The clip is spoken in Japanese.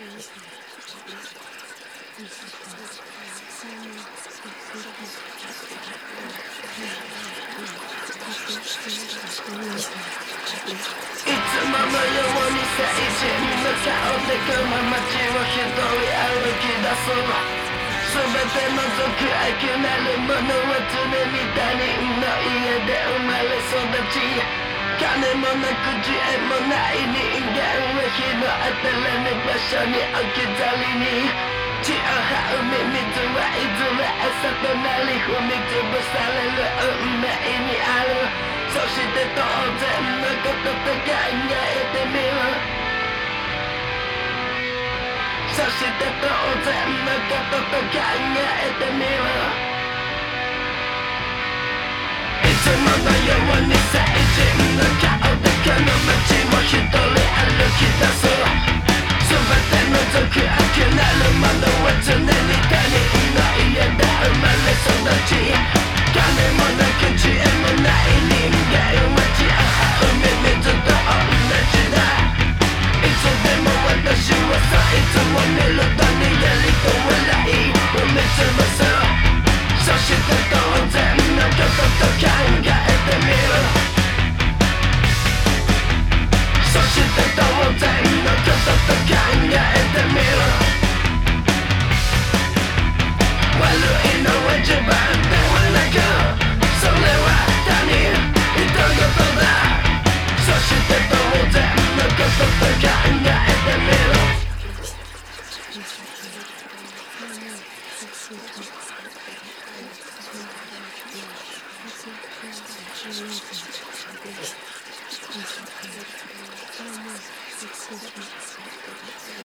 いつものように最向か顔でこの街を一人歩き出そう全ての属あきなるものは常に他人の家で生まれ育ち金もなく知恵もない人間は日の当たらぬ場所に置き去りに。血を這うミミズはいずれ朝となり踏み潰される運命にある。そして当然のことと考えてみるそして当然のことと考えてみるいつものそして当然のことと考えてみる悪いのは自分ではなくそれは他人人事だそして当然のことと考えてみる